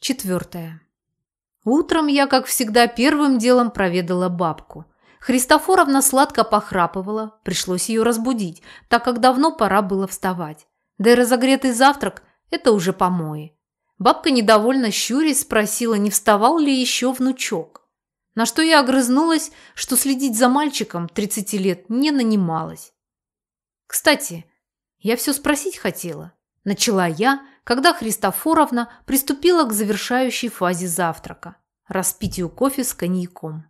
Четвертое. Утром я, как всегда, первым делом проведала бабку. Христофоровна сладко похрапывала, пришлось ее разбудить, так как давно пора было вставать. Да и разогретый завтрак – это уже помои. Бабка недовольно щурясь спросила, не вставал ли еще внучок. На что я огрызнулась, что следить за мальчиком 30 лет не нанималась. Кстати, я все спросить хотела. Начала я, когда Христофоровна приступила к завершающей фазе завтрака – распитию кофе с коньяком.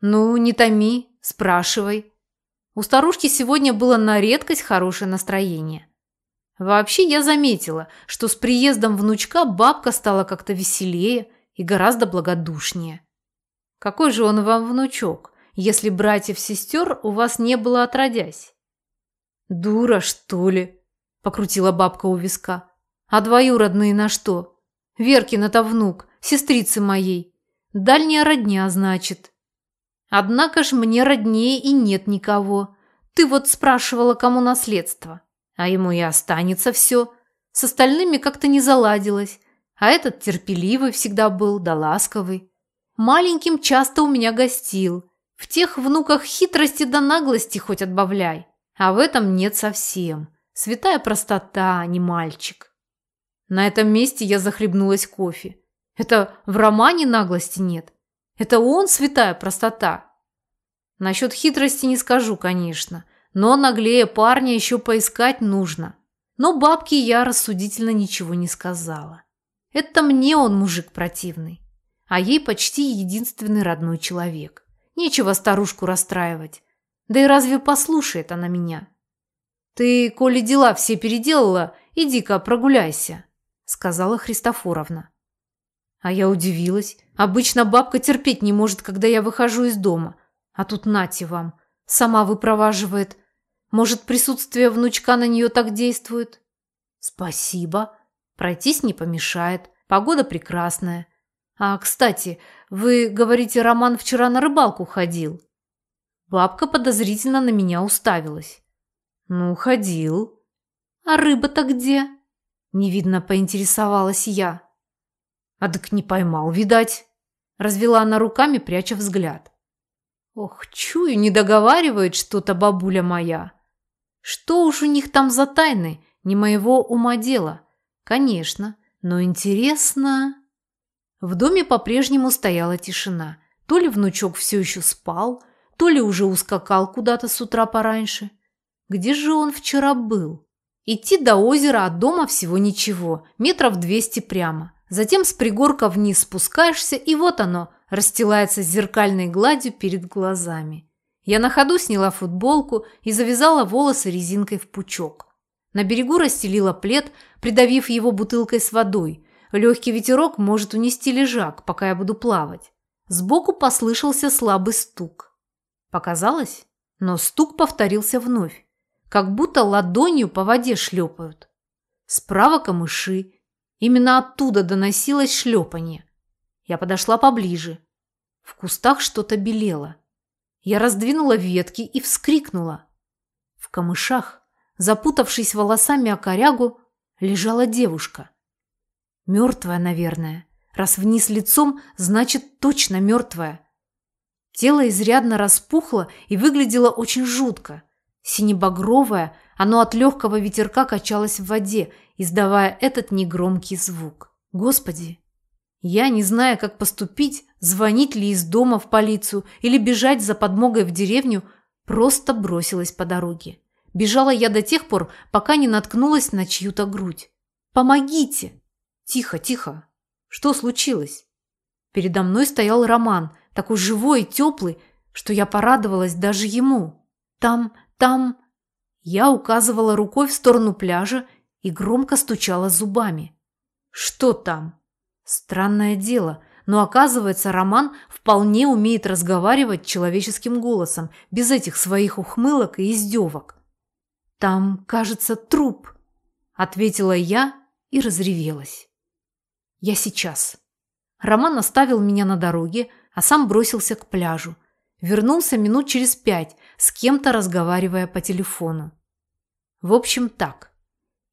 «Ну, не томи, спрашивай». У старушки сегодня было на редкость хорошее настроение. Вообще я заметила, что с приездом внучка бабка стала как-то веселее и гораздо благодушнее. Какой же он вам внучок, если братьев-сестер у вас не было отродясь? Дура, что ли? Покрутила бабка у виска. А двоюродные на что? Веркин-то внук, сестрицы моей. Дальняя родня, значит. Однако ж мне роднее и нет никого. Ты вот спрашивала, кому наследство. А ему и останется все. С остальными как-то не заладилось. А этот терпеливый всегда был, да ласковый. Маленьким часто у меня гостил. В тех внуках хитрости да наглости хоть отбавляй. А в этом нет совсем. Святая простота, а не мальчик. На этом месте я захлебнулась кофе. Это в романе наглости нет. Это он святая простота. Насчет хитрости не скажу, конечно. Но наглее парня еще поискать нужно. Но бабке я рассудительно ничего не сказала. Это мне он мужик противный. А ей почти единственный родной человек. Нечего старушку расстраивать. Да и разве послушает она меня? Ты, коли дела все переделала, иди-ка прогуляйся, сказала Христофоровна. А я удивилась. Обычно бабка терпеть не может, когда я выхожу из дома. А тут нате вам. Сама выпроваживает. Может, присутствие внучка на нее так действует? Спасибо. Пройтись не помешает. Погода прекрасная. А, кстати, вы, говорите, Роман вчера на рыбалку ходил? Бабка подозрительно на меня уставилась. Ну, ходил. А рыба-то где? Невидно поинтересовалась я. А так не поймал, видать. Развела она руками, пряча взгляд. Ох, чую, не договаривает что-то бабуля моя. Что уж у них там за тайны, не моего ума дело. Конечно, но интересно... В доме по-прежнему стояла тишина. То ли внучок все еще спал, то ли уже ускакал куда-то с утра пораньше. Где же он вчера был? Идти до озера от дома всего ничего, метров двести прямо. Затем с пригорка вниз спускаешься, и вот оно, расстилается зеркальной гладью перед глазами. Я на ходу сняла футболку и завязала волосы резинкой в пучок. На берегу расстелила плед, придавив его бутылкой с водой. Легкий ветерок может унести лежак, пока я буду плавать. Сбоку послышался слабый стук. Показалось? Но стук повторился вновь, как будто ладонью по воде шлепают. Справа камыши, Именно оттуда доносилось шлепанье. Я подошла поближе. В кустах что-то белело. Я раздвинула ветки и вскрикнула. В камышах, запутавшись волосами о корягу, лежала девушка. Мертвая, наверное. Раз вниз лицом, значит точно мертвая. Тело изрядно распухло и выглядело очень жутко. Синебагровое, оно от легкого ветерка качалось в воде, издавая этот негромкий звук. Господи! Я, не зная, как поступить, звонить ли из дома в полицию или бежать за подмогой в деревню, просто бросилась по дороге. Бежала я до тех пор, пока не наткнулась на чью-то грудь. «Помогите!» «Тихо, тихо! Что случилось?» Передо мной стоял Роман, такой живой и теплый, что я порадовалась даже ему. Там, там... Я указывала рукой в сторону пляжа и громко стучала зубами. Что там? Странное дело, но оказывается, Роман вполне умеет разговаривать человеческим голосом, без этих своих ухмылок и издевок. «Там, кажется, труп», – ответила я и разревелась. «Я сейчас». Роман оставил меня на дороге, а сам бросился к пляжу. Вернулся минут через пять, с кем-то разговаривая по телефону. В общем, так.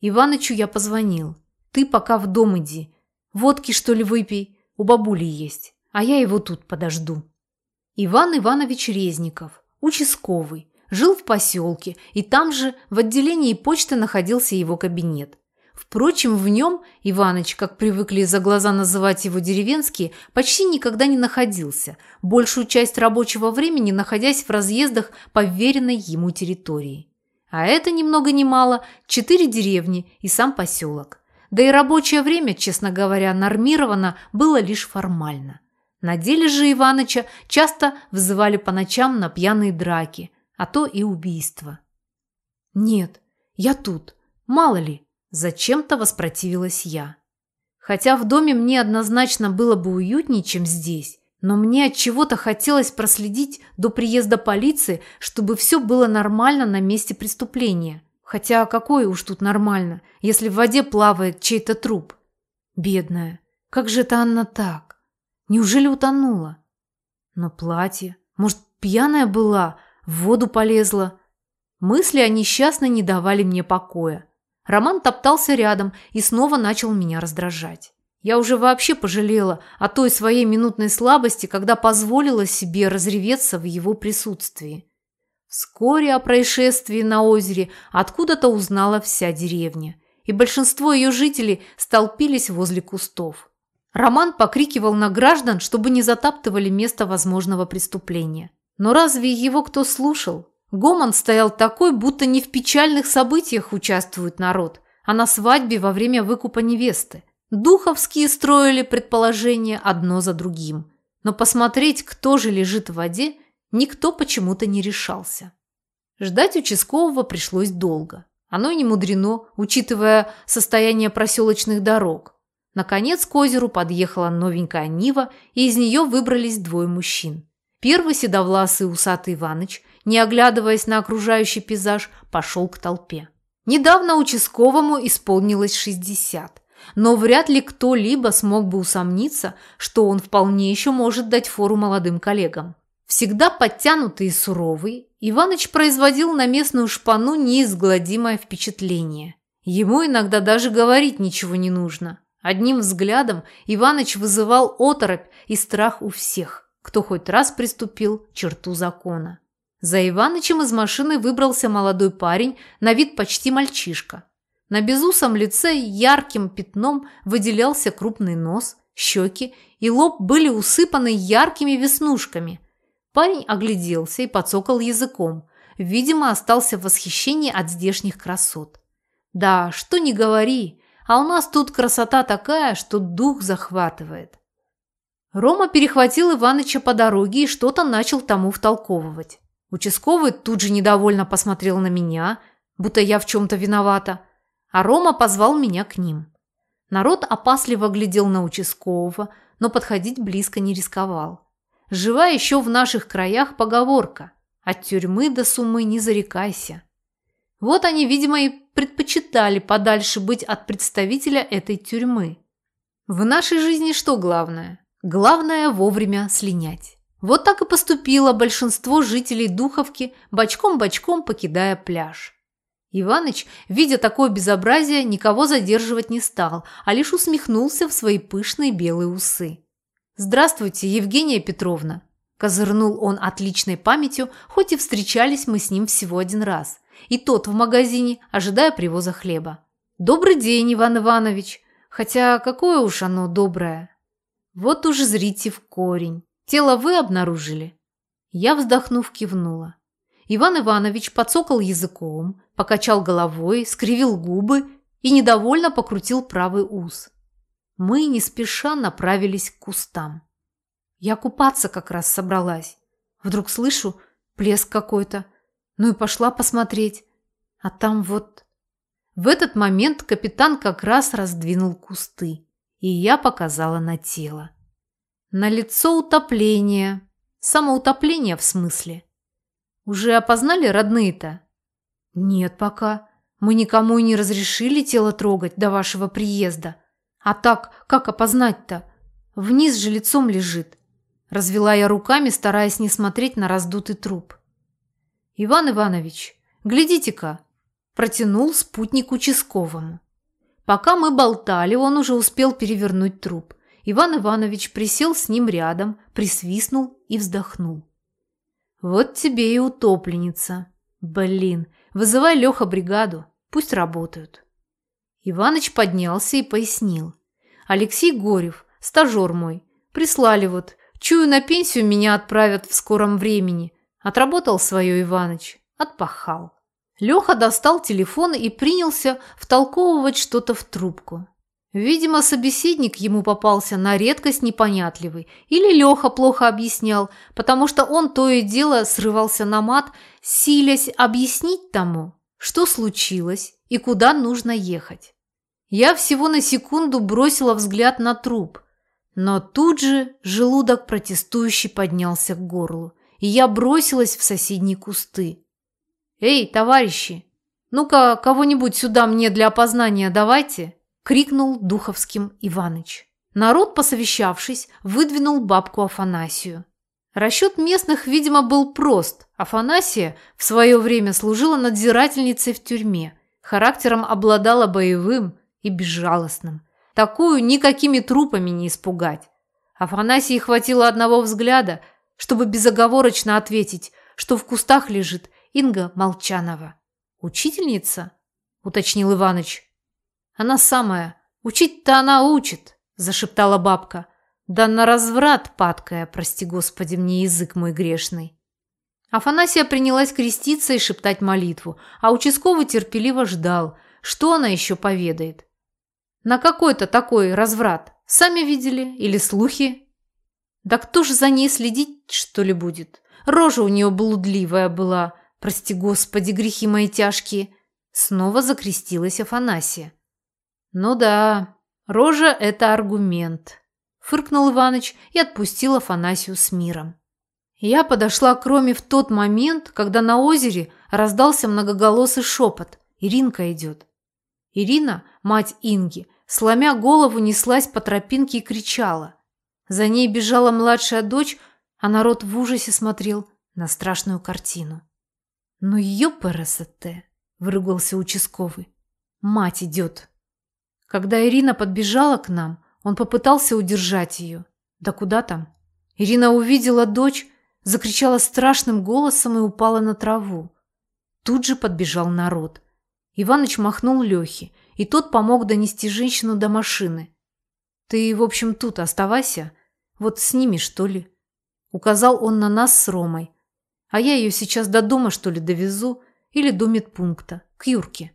Иванычу я позвонил. Ты пока в дом иди. Водки, что ли, выпей? У бабули есть, а я его тут подожду». Иван Иванович Резников, участковый, жил в поселке, и там же в отделении почты находился его кабинет. Впрочем, в нем Иваныч, как привыкли за глаза называть его деревенские, почти никогда не находился, большую часть рабочего времени находясь в разъездах по веренной ему территории. А это ни много ни мало четыре деревни и сам поселок. Да и рабочее время, честно говоря, нормировано было лишь формально. На деле же Иваныча часто вызывали по ночам на пьяные драки, а то и убийства. «Нет, я тут, мало ли», – зачем-то воспротивилась я. Хотя в доме мне однозначно было бы уютнее, чем здесь, но мне от чего-то хотелось проследить до приезда полиции, чтобы все было нормально на месте преступления. Хотя какое уж тут нормально, если в воде плавает чей-то труп? Бедная, как же это Анна так? Неужели утонула? Но платье, может, пьяная была, в воду полезла? Мысли о несчастной не давали мне покоя. Роман топтался рядом и снова начал меня раздражать. Я уже вообще пожалела о той своей минутной слабости, когда позволила себе разреветься в его присутствии. Вскоре о происшествии на озере откуда-то узнала вся деревня, и большинство ее жителей столпились возле кустов. Роман покрикивал на граждан, чтобы не затаптывали место возможного преступления. Но разве его кто слушал? Гомон стоял такой, будто не в печальных событиях участвует народ, а на свадьбе во время выкупа невесты. Духовские строили предположения одно за другим. Но посмотреть, кто же лежит в воде, никто почему-то не решался. Ждать участкового пришлось долго. Оно не мудрено, учитывая состояние проселочных дорог. Наконец к озеру подъехала новенькая Нива, и из нее выбрались двое мужчин. Первый седовласый усатый Иваныч, не оглядываясь на окружающий пейзаж, пошел к толпе. Недавно участковому исполнилось 60, но вряд ли кто-либо смог бы усомниться, что он вполне еще может дать фору молодым коллегам. Всегда подтянутый и суровый, Иваныч производил на местную шпану неизгладимое впечатление. Ему иногда даже говорить ничего не нужно. Одним взглядом Иваныч вызывал оторопь и страх у всех, кто хоть раз приступил черту закона. За Иванычем из машины выбрался молодой парень, на вид почти мальчишка. На безусом лице ярким пятном выделялся крупный нос, щеки и лоб были усыпаны яркими веснушками – Парень огляделся и подсокал языком. Видимо, остался в восхищении от здешних красот. Да, что не говори, а у нас тут красота такая, что дух захватывает. Рома перехватил Иваныча по дороге и что-то начал тому втолковывать. Участковый тут же недовольно посмотрел на меня, будто я в чем-то виновата, а Рома позвал меня к ним. Народ опасливо глядел на участкового, но подходить близко не рисковал. Жива еще в наших краях поговорка «От тюрьмы до суммы не зарекайся». Вот они, видимо, и предпочитали подальше быть от представителя этой тюрьмы. В нашей жизни что главное? Главное вовремя слинять. Вот так и поступило большинство жителей Духовки, бочком-бочком покидая пляж. Иваныч, видя такое безобразие, никого задерживать не стал, а лишь усмехнулся в свои пышные белые усы. «Здравствуйте, Евгения Петровна!» Козырнул он отличной памятью, хоть и встречались мы с ним всего один раз. И тот в магазине, ожидая привоза хлеба. «Добрый день, Иван Иванович! Хотя какое уж оно доброе!» «Вот уж зрите в корень. Тело вы обнаружили?» Я, вздохнув, кивнула. Иван Иванович подсокал языком, покачал головой, скривил губы и недовольно покрутил правый ус мы не спеша направились к кустам. Я купаться как раз собралась. Вдруг слышу плеск какой-то. Ну и пошла посмотреть. А там вот... В этот момент капитан как раз раздвинул кусты, и я показала на тело. На лицо утопление. Самоутопление в смысле. Уже опознали родные-то? Нет пока. Мы никому и не разрешили тело трогать до вашего приезда. А так, как опознать-то? Вниз же лицом лежит. Развела я руками, стараясь не смотреть на раздутый труп. Иван Иванович, глядите-ка, протянул спутник участковому. Пока мы болтали, он уже успел перевернуть труп. Иван Иванович присел с ним рядом, присвистнул и вздохнул. «Вот тебе и утопленница. Блин, вызывай Леха бригаду, пусть работают». Иваныч поднялся и пояснил. «Алексей Горев, стажер мой, прислали вот. Чую, на пенсию меня отправят в скором времени. Отработал свое Иваныч, отпахал». Леха достал телефон и принялся втолковывать что-то в трубку. Видимо, собеседник ему попался на редкость непонятливый. Или Леха плохо объяснял, потому что он то и дело срывался на мат, силясь объяснить тому, что случилось и куда нужно ехать. Я всего на секунду бросила взгляд на труп, но тут же желудок протестующий поднялся к горлу, и я бросилась в соседние кусты. «Эй, товарищи, ну-ка кого-нибудь сюда мне для опознания давайте!» – крикнул Духовским Иваныч. Народ, посовещавшись, выдвинул бабку Афанасию. Расчет местных, видимо, был прост. Афанасия в свое время служила надзирательницей в тюрьме. Характером обладала боевым и безжалостным. Такую никакими трупами не испугать. Афанасии хватило одного взгляда, чтобы безоговорочно ответить, что в кустах лежит Инга Молчанова. «Учительница?» – уточнил Иваныч. «Она самая. Учить-то она учит», – зашептала бабка. «Да на разврат падкая, прости господи мне язык мой грешный». Афанасия принялась креститься и шептать молитву, а участковый терпеливо ждал, что она еще поведает. На какой-то такой разврат. Сами видели? Или слухи? Да кто же за ней следить, что ли, будет? Рожа у нее блудливая была, Прости, Господи, грехи мои тяжкие. Снова закрестилась Афанасия. Ну да, рожа – это аргумент. Фыркнул Иваныч и отпустил Афанасию с миром. Я подошла к Роме в тот момент, когда на озере раздался многоголосый шепот. Иринка идет. Ирина, мать Инги, сломя голову, неслась по тропинке и кричала. За ней бежала младшая дочь, а народ в ужасе смотрел на страшную картину. «Ну, ёпарасоте!» – выругался участковый. «Мать идет!» Когда Ирина подбежала к нам, он попытался удержать ее. Да куда там? Ирина увидела дочь, закричала страшным голосом и упала на траву. Тут же подбежал народ. Иваныч махнул Лехе, и тот помог донести женщину до машины. «Ты, в общем, тут оставайся. Вот с ними, что ли?» Указал он на нас с Ромой, а я ее сейчас до дома, что ли, довезу или до медпункта, к Юрке.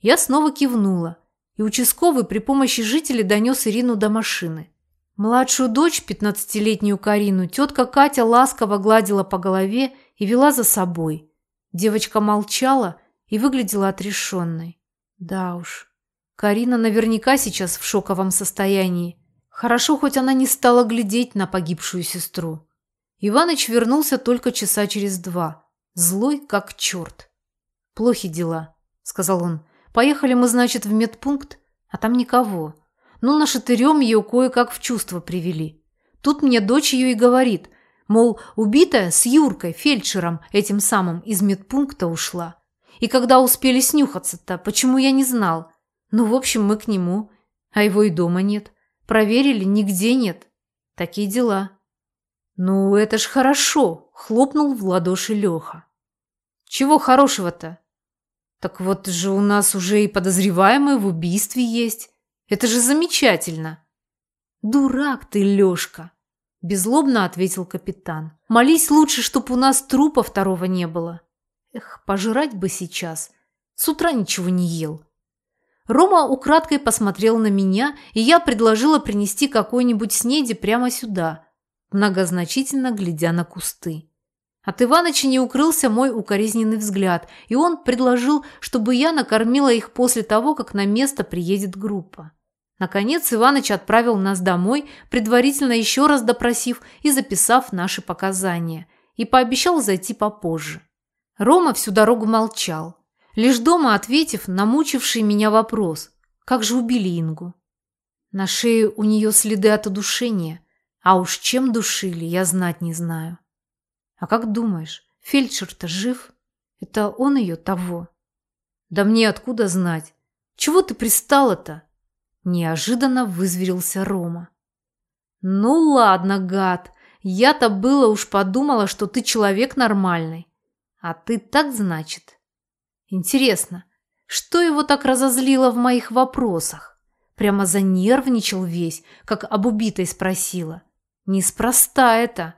Я снова кивнула, и участковый при помощи жителей донес Ирину до машины. Младшую дочь, пятнадцатилетнюю Карину, тетка Катя ласково гладила по голове и вела за собой. Девочка молчала и выглядела отрешенной. Да уж, Карина наверняка сейчас в шоковом состоянии. Хорошо, хоть она не стала глядеть на погибшую сестру. Иваныч вернулся только часа через два, злой как черт. «Плохи дела», — сказал он. «Поехали мы, значит, в медпункт, а там никого. Ну, нашатырем ее кое-как в чувство привели. Тут мне дочь ее и говорит, мол, убитая с Юркой, фельдшером, этим самым из медпункта ушла. И когда успели снюхаться-то, почему я не знал? Ну, в общем, мы к нему, а его и дома нет. Проверили, нигде нет. Такие дела». «Ну, это ж хорошо!» – хлопнул в ладоши Леха. «Чего хорошего-то?» «Так вот же у нас уже и подозреваемый в убийстве есть. Это же замечательно!» «Дурак ты, Лешка!» – беззлобно ответил капитан. «Молись лучше, чтоб у нас трупа второго не было. Эх, пожрать бы сейчас. С утра ничего не ел». Рома украдкой посмотрел на меня, и я предложила принести какой-нибудь снеди прямо сюда – многозначительно глядя на кусты. От Иваныча не укрылся мой укоризненный взгляд, и он предложил, чтобы я накормила их после того, как на место приедет группа. Наконец Иваныч отправил нас домой, предварительно еще раз допросив и записав наши показания, и пообещал зайти попозже. Рома всю дорогу молчал, лишь дома ответив на мучивший меня вопрос «Как же убили Ингу?». На шее у нее следы от удушения, а уж чем душили, я знать не знаю. А как думаешь, фельдшер-то жив? Это он ее того? Да мне откуда знать? Чего ты пристала-то?» Неожиданно вызверился Рома. «Ну ладно, гад, я-то было уж подумала, что ты человек нормальный. А ты так, значит? Интересно, что его так разозлило в моих вопросах? Прямо занервничал весь, как об убитой спросила. Неспроста это.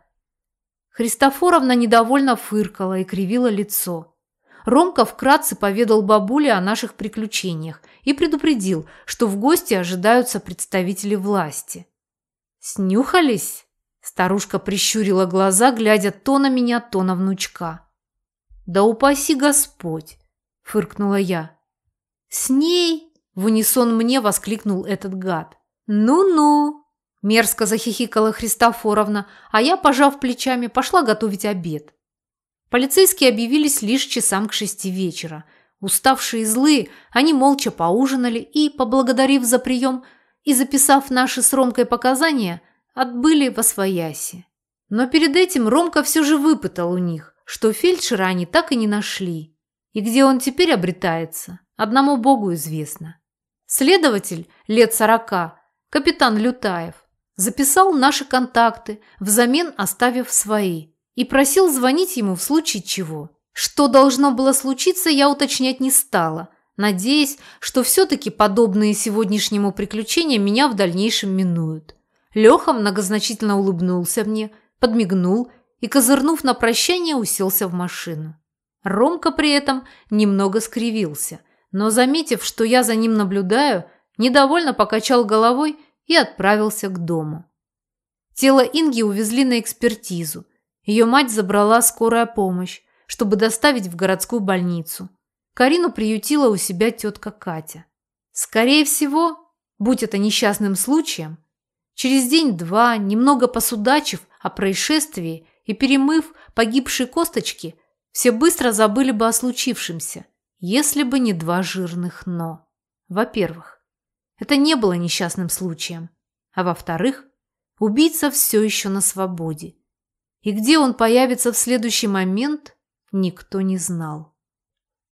Христофоровна недовольно фыркала и кривила лицо. Ромка вкратце поведал бабуле о наших приключениях и предупредил, что в гости ожидаются представители власти. «Снюхались?» Старушка прищурила глаза, глядя то на меня, то на внучка. «Да упаси Господь!» – фыркнула я. «С ней?» – в унисон мне воскликнул этот гад. «Ну-ну!» – мерзко захихикала Христофоровна, а я, пожав плечами, пошла готовить обед. Полицейские объявились лишь часам к шести вечера. Уставшие и злые, они молча поужинали и, поблагодарив за прием и записав наши с Ромкой показания, отбыли во свояси. Но перед этим Ромка все же выпытал у них, что фельдшера они так и не нашли. И где он теперь обретается, одному богу известно. Следователь лет сорока, капитан Лютаев, записал наши контакты, взамен оставив свои – и просил звонить ему в случае чего. Что должно было случиться, я уточнять не стала, надеясь, что все-таки подобные сегодняшнему приключения меня в дальнейшем минуют. Леха многозначительно улыбнулся мне, подмигнул и, козырнув на прощание, уселся в машину. Ромка при этом немного скривился, но, заметив, что я за ним наблюдаю, недовольно покачал головой и отправился к дому. Тело Инги увезли на экспертизу – ее мать забрала скорая помощь, чтобы доставить в городскую больницу. Карину приютила у себя тетка Катя. Скорее всего, будь это несчастным случаем, через день-два, немного посудачив о происшествии и перемыв погибшие косточки, все быстро забыли бы о случившемся, если бы не два жирных «но». Во-первых, это не было несчастным случаем, а во-вторых, убийца все еще на свободе и где он появится в следующий момент, никто не знал.